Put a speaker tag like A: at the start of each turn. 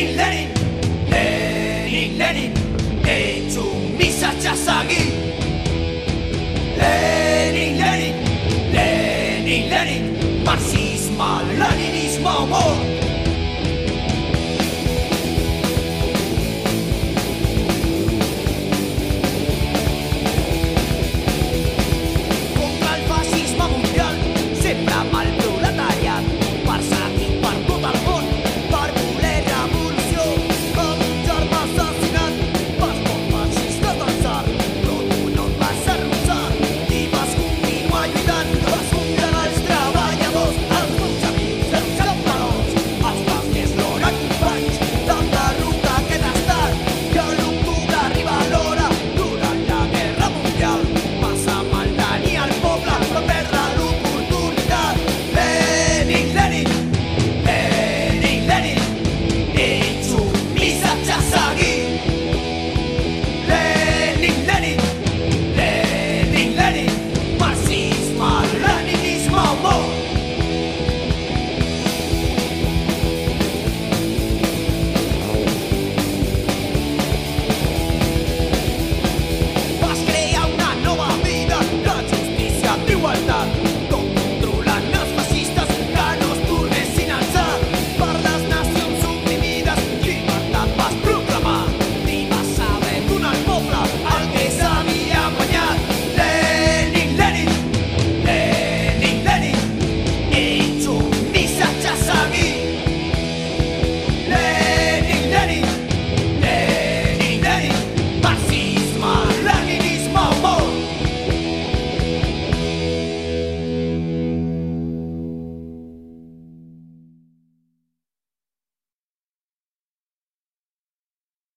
A: Lenin, Lenin, Lenin, Lenin, eitzu misatxa zagi. Lenin, Lenin, Lenin, Lenin, marxisma, leninismo, mor. Lenin, Lenin,